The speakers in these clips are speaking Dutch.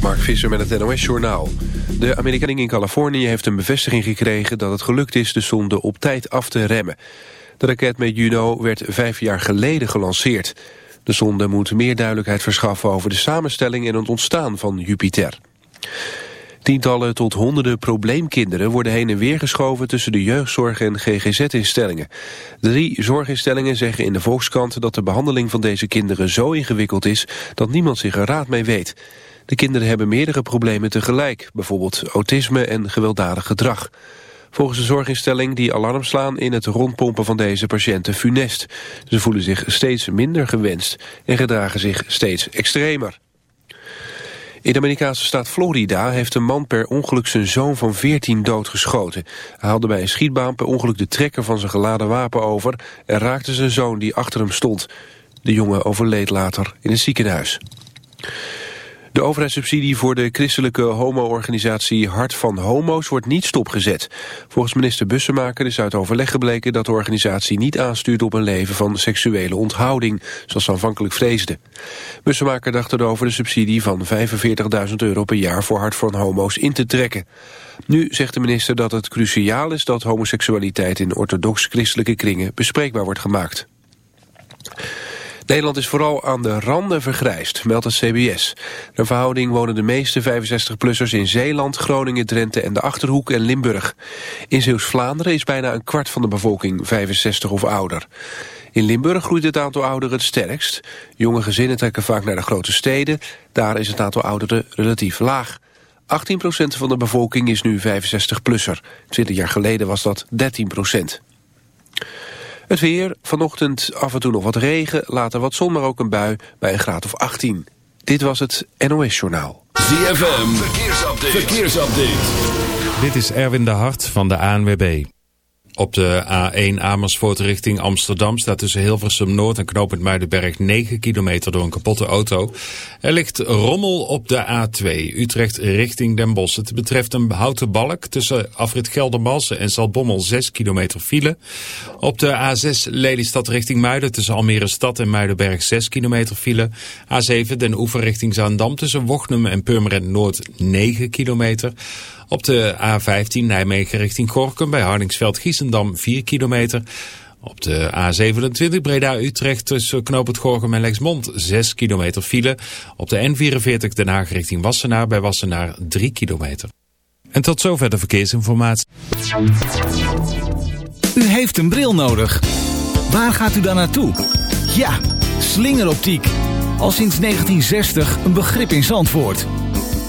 Mark Visser met het NOS-journaal. De Amerikaning in Californië heeft een bevestiging gekregen... dat het gelukt is de zonde op tijd af te remmen. De raket met Juno werd vijf jaar geleden gelanceerd. De zonde moet meer duidelijkheid verschaffen over de samenstelling... en het ontstaan van Jupiter. Tientallen tot honderden probleemkinderen worden heen en weer geschoven tussen de jeugdzorg en GGZ-instellingen. Drie zorginstellingen zeggen in de Volkskrant dat de behandeling van deze kinderen zo ingewikkeld is dat niemand zich er raad mee weet. De kinderen hebben meerdere problemen tegelijk, bijvoorbeeld autisme en gewelddadig gedrag. Volgens de zorginstelling die alarm slaan in het rondpompen van deze patiënten funest. Ze voelen zich steeds minder gewenst en gedragen zich steeds extremer. In de Amerikaanse staat Florida heeft een man per ongeluk zijn zoon van 14 doodgeschoten. Hij haalde bij een schietbaan per ongeluk de trekker van zijn geladen wapen over... en raakte zijn zoon die achter hem stond. De jongen overleed later in een ziekenhuis. De overheidssubsidie voor de christelijke homo-organisatie Hart van Homo's wordt niet stopgezet. Volgens minister Bussemaker is uit overleg gebleken dat de organisatie niet aanstuurt op een leven van seksuele onthouding, zoals ze aanvankelijk vreesde. Bussemaker dacht erover de subsidie van 45.000 euro per jaar voor Hart van Homo's in te trekken. Nu zegt de minister dat het cruciaal is dat homoseksualiteit in orthodox-christelijke kringen bespreekbaar wordt gemaakt. Nederland is vooral aan de randen vergrijsd, meldt het CBS. Naar verhouding wonen de meeste 65-plussers in Zeeland, Groningen, Drenthe en de Achterhoek en Limburg. In Zeeuws-Vlaanderen is bijna een kwart van de bevolking 65 of ouder. In Limburg groeit het aantal ouderen het sterkst. Jonge gezinnen trekken vaak naar de grote steden. Daar is het aantal ouderen relatief laag. 18% van de bevolking is nu 65-plusser. 20 jaar geleden was dat 13%. Het weer, vanochtend af en toe nog wat regen, later wat zon, maar ook een bui bij een graad of 18. Dit was het NOS Journaal. ZFM, verkeersupdate. verkeersupdate. Dit is Erwin de Hart van de ANWB. Op de A1 Amersfoort richting Amsterdam staat tussen Hilversum Noord en Knopend Muidenberg 9 kilometer door een kapotte auto. Er ligt rommel op de A2 Utrecht richting Den Bosch. Het betreft een houten balk tussen afrit Geldermalsen en Zalbommel 6 kilometer file. Op de A6 Lelystad richting Muiden tussen Almere Stad en Muidenberg 6 kilometer file. A7 Den Oever richting Zaandam tussen Wochnum en Purmerend Noord 9 kilometer. Op de A15 Nijmegen richting Gorkum bij Hardingsveld-Giessendam 4 kilometer. Op de A27 Breda-Utrecht tussen Knoop het Gorkum en Lexmond 6 kilometer file. Op de N44 Den Haag richting Wassenaar bij Wassenaar 3 kilometer. En tot zover de verkeersinformatie. U heeft een bril nodig. Waar gaat u dan naartoe? Ja, slingeroptiek. Al sinds 1960 een begrip in Zandvoort.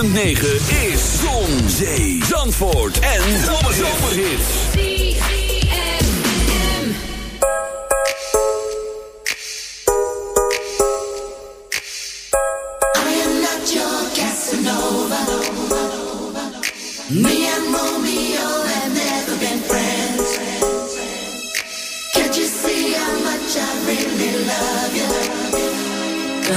106.9 is Zon, Zee, Zandvoort en Zomerhits. Me and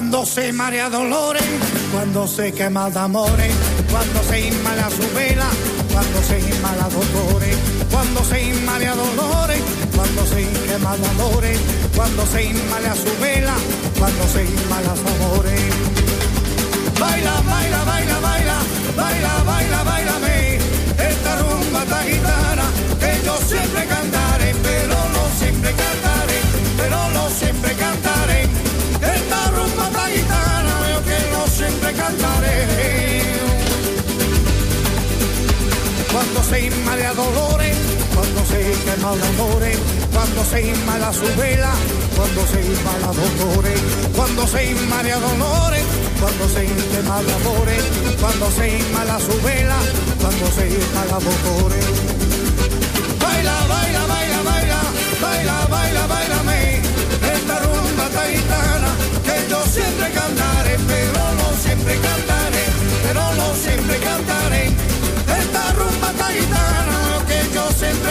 cuando se marea dolores, cuando se quema de amores, cuando se inmala su vela, cuando se inmala dolores, cuando se inmala dolores, cuando se quema de amores, cuando se inmala su vela, cuando se inmala su amores. Baila, baila, baila, baila, baila, baila, baila, esta rumba, esta gitana María Dolores, cuando se quema el amores, cuando se inmala su vela, cuando se inmala dolores, cuando se María Dolores, cuando se quema cuando se inmala su vela, cuando se inmala dolores. Baila, baila, baila, baila, baila, baila, bailame, esta rumba taitana que yo siempre cantaré, pero no siempre cantaré, pero no siempre cantaré, taitana que yo siempre.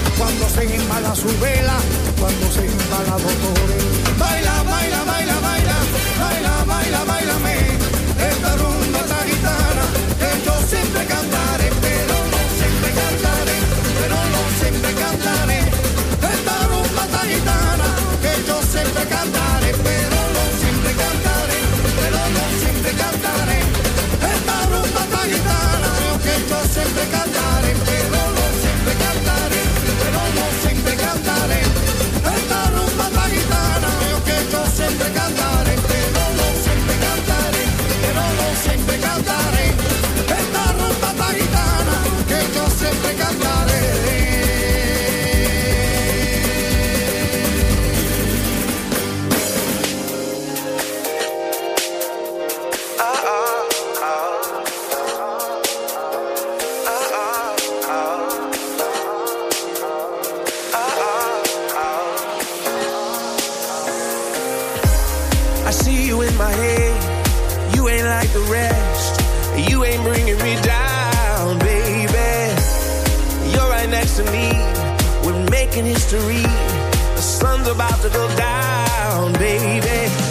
cuando se inmala su vela, cuando se inmala dolores. Baila, baila, baila, baila, baila, baila, bailame, esta rumba, esta guitarra, que yo siempre cantaré, pero no siempre cantaré, pero no siempre cantaré. Esta rumba, esta guitarra, que yo siempre cantaré, pero no siempre cantaré, pero no siempre cantaré. Esta rumba, esta guitarra, que yo siempre cantaré, Ain't the rest. You ain't bringing me down, baby. You're right next to me. We're making history. The sun's about to go down, baby.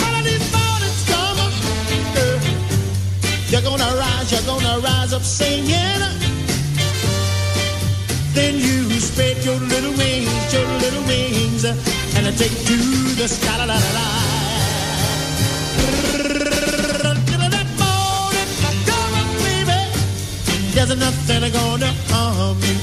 rise up singing. Then you spread your little wings, your little wings, and I take to the sky. La, la, la, la. That morning, come on, baby. There's nothing gonna harm you.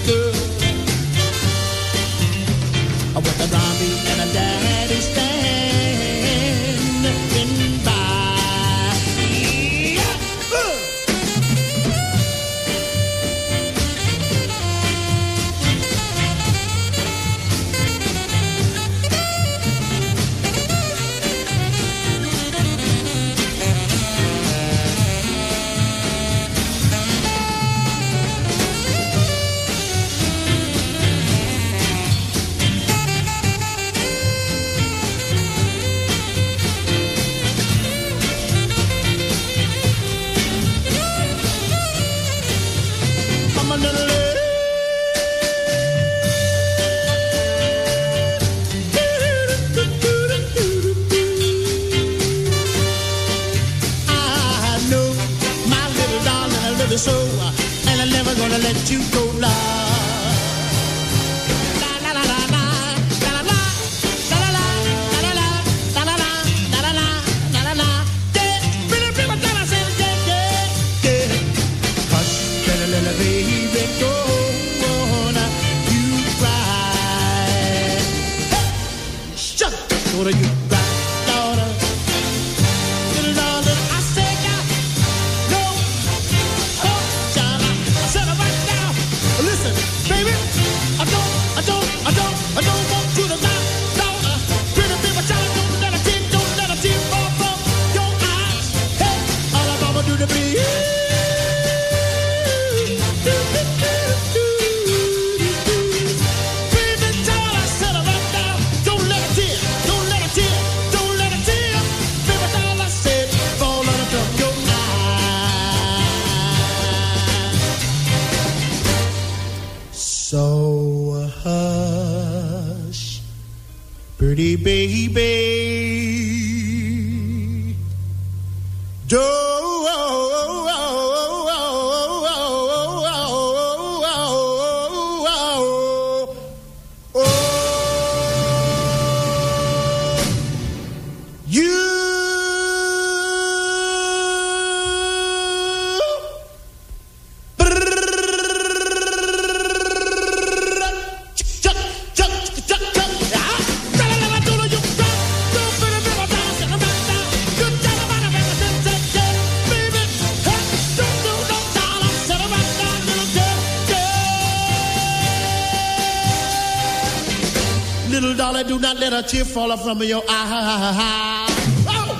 tear falling from your ah, eye. Oh!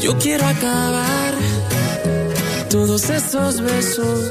Yo quiero acabar todos esos besos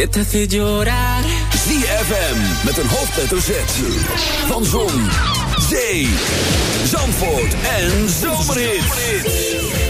Dit te hace llorar. ZFM met een hoofdletter Z. Van Zon, Zee, Zandvoort en Zomerhits.